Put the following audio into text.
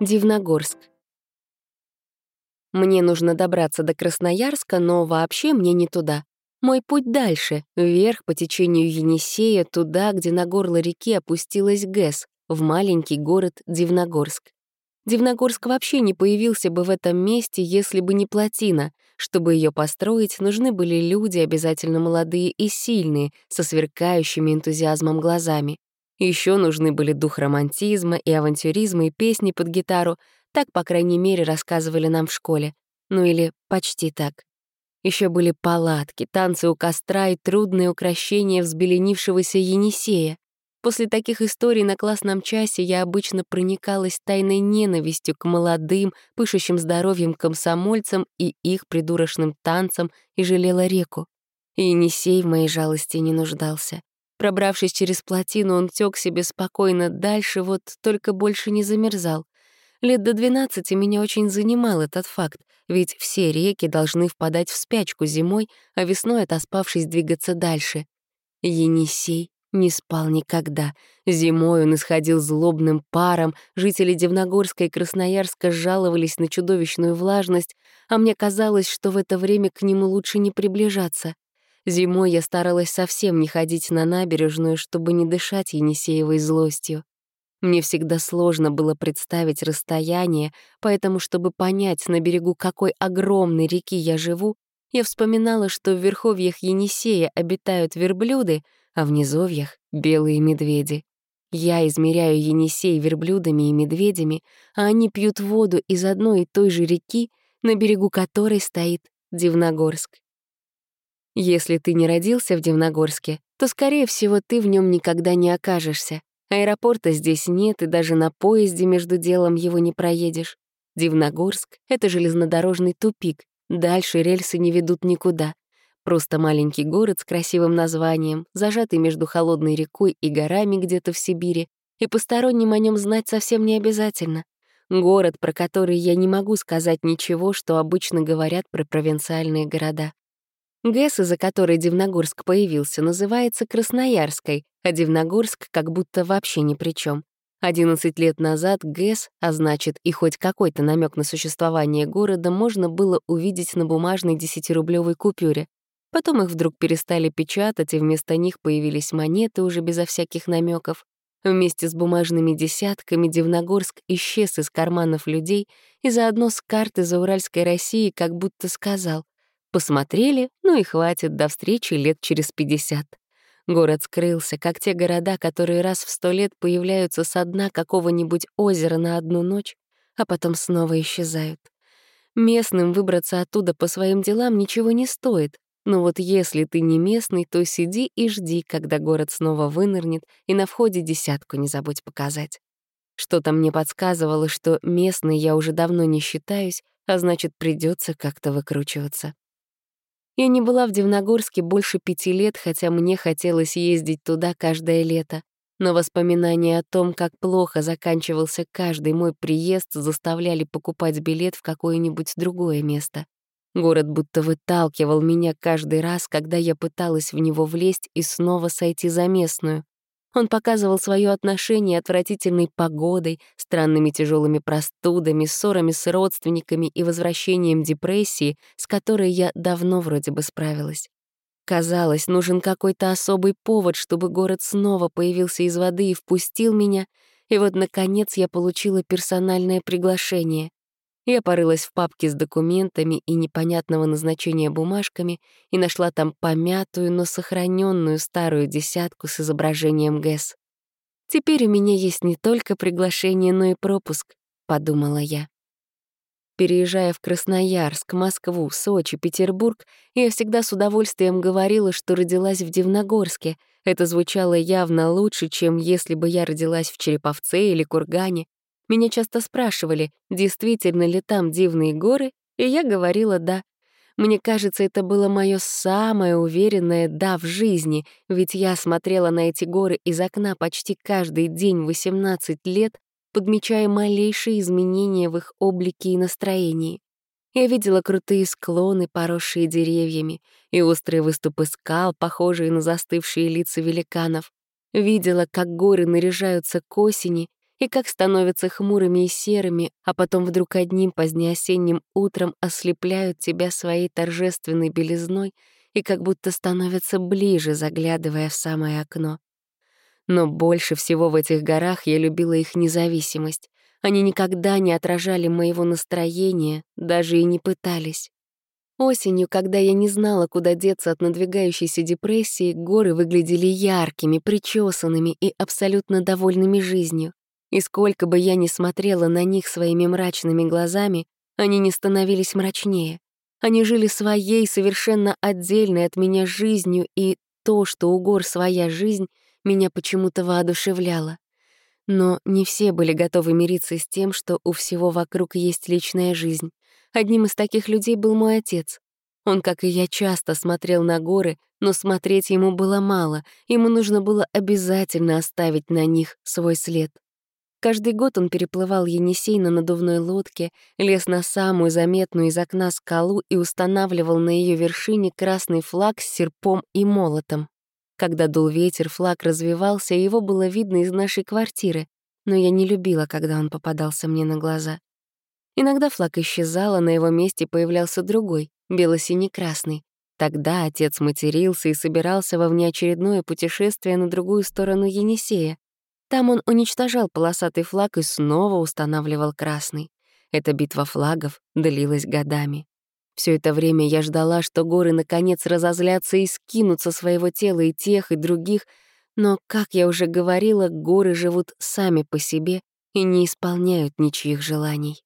Дивногорск. Мне нужно добраться до Красноярска, но вообще мне не туда. Мой путь дальше, вверх по течению Енисея, туда, где на горло реки опустилась ГЭС, в маленький город Дивногорск. Дивногорск вообще не появился бы в этом месте, если бы не плотина. Чтобы ее построить, нужны были люди, обязательно молодые и сильные, со сверкающими энтузиазмом глазами. Еще нужны были дух романтизма и авантюризма и песни под гитару. Так, по крайней мере, рассказывали нам в школе. Ну или почти так. Еще были палатки, танцы у костра и трудные украшения взбеленившегося Енисея. После таких историй на классном часе я обычно проникалась тайной ненавистью к молодым, пышущим здоровьем комсомольцам и их придурочным танцам и жалела реку. И Енисей в моей жалости не нуждался. Пробравшись через плотину, он тёк себе спокойно дальше, вот только больше не замерзал. Лет до 12 меня очень занимал этот факт, ведь все реки должны впадать в спячку зимой, а весной, отоспавшись, двигаться дальше. Енисей не спал никогда. Зимой он исходил злобным паром, жители Дивногорска и Красноярска жаловались на чудовищную влажность, а мне казалось, что в это время к нему лучше не приближаться. Зимой я старалась совсем не ходить на набережную, чтобы не дышать Енисеевой злостью. Мне всегда сложно было представить расстояние, поэтому, чтобы понять, на берегу какой огромной реки я живу, я вспоминала, что в верховьях Енисея обитают верблюды, а в низовьях — белые медведи. Я измеряю Енисей верблюдами и медведями, а они пьют воду из одной и той же реки, на берегу которой стоит Дивногорск. Если ты не родился в Дивногорске, то, скорее всего, ты в нем никогда не окажешься. Аэропорта здесь нет, и даже на поезде между делом его не проедешь. Дивногорск — это железнодорожный тупик. Дальше рельсы не ведут никуда. Просто маленький город с красивым названием, зажатый между холодной рекой и горами где-то в Сибири, и посторонним о нем знать совсем не обязательно. Город, про который я не могу сказать ничего, что обычно говорят про провинциальные города. ГЭС, из-за которой Дивногорск появился, называется Красноярской, а Дивногорск как будто вообще ни при чем. 11 лет назад ГЭС, а значит и хоть какой-то намек на существование города, можно было увидеть на бумажной 10-рублевой купюре. Потом их вдруг перестали печатать, и вместо них появились монеты уже безо всяких намеков. Вместе с бумажными десятками Дивногорск исчез из карманов людей и заодно с карты Зауральской России как будто сказал Посмотрели, ну и хватит, до встречи лет через 50. Город скрылся, как те города, которые раз в сто лет появляются со дна какого-нибудь озера на одну ночь, а потом снова исчезают. Местным выбраться оттуда по своим делам ничего не стоит, но вот если ты не местный, то сиди и жди, когда город снова вынырнет, и на входе десятку не забудь показать. Что-то мне подсказывало, что местный я уже давно не считаюсь, а значит, придется как-то выкручиваться. Я не была в Дивногорске больше пяти лет, хотя мне хотелось ездить туда каждое лето. Но воспоминания о том, как плохо заканчивался каждый мой приезд, заставляли покупать билет в какое-нибудь другое место. Город будто выталкивал меня каждый раз, когда я пыталась в него влезть и снова сойти за местную. Он показывал свое отношение отвратительной погодой, странными тяжелыми простудами, ссорами с родственниками и возвращением депрессии, с которой я давно вроде бы справилась. Казалось, нужен какой-то особый повод, чтобы город снова появился из воды и впустил меня, и вот, наконец, я получила персональное приглашение. Я порылась в папке с документами и непонятного назначения бумажками и нашла там помятую, но сохраненную старую десятку с изображением ГЭС. «Теперь у меня есть не только приглашение, но и пропуск», — подумала я. Переезжая в Красноярск, Москву, Сочи, Петербург, я всегда с удовольствием говорила, что родилась в Дивногорске. Это звучало явно лучше, чем если бы я родилась в Череповце или Кургане. Меня часто спрашивали, действительно ли там дивные горы, и я говорила «да». Мне кажется, это было мое самое уверенное «да» в жизни, ведь я смотрела на эти горы из окна почти каждый день 18 лет, подмечая малейшие изменения в их облике и настроении. Я видела крутые склоны, поросшие деревьями, и острые выступы скал, похожие на застывшие лица великанов. Видела, как горы наряжаются к осени, и как становятся хмурыми и серыми, а потом вдруг одним позднеосенним утром ослепляют тебя своей торжественной белизной и как будто становятся ближе, заглядывая в самое окно. Но больше всего в этих горах я любила их независимость. Они никогда не отражали моего настроения, даже и не пытались. Осенью, когда я не знала, куда деться от надвигающейся депрессии, горы выглядели яркими, причесанными и абсолютно довольными жизнью. И сколько бы я ни смотрела на них своими мрачными глазами, они не становились мрачнее. Они жили своей, совершенно отдельной от меня жизнью, и то, что у гор своя жизнь, меня почему-то воодушевляло. Но не все были готовы мириться с тем, что у всего вокруг есть личная жизнь. Одним из таких людей был мой отец. Он, как и я, часто смотрел на горы, но смотреть ему было мало, ему нужно было обязательно оставить на них свой след. Каждый год он переплывал Енисей на надувной лодке, лез на самую заметную из окна скалу и устанавливал на ее вершине красный флаг с серпом и молотом. Когда дул ветер, флаг развивался, и его было видно из нашей квартиры, но я не любила, когда он попадался мне на глаза. Иногда флаг исчезал, а на его месте появлялся другой, бело-синий-красный. Тогда отец матерился и собирался во внеочередное путешествие на другую сторону Енисея. Там он уничтожал полосатый флаг и снова устанавливал красный. Эта битва флагов длилась годами. Все это время я ждала, что горы наконец разозлятся и скинут со своего тела и тех, и других, но, как я уже говорила, горы живут сами по себе и не исполняют ничьих желаний.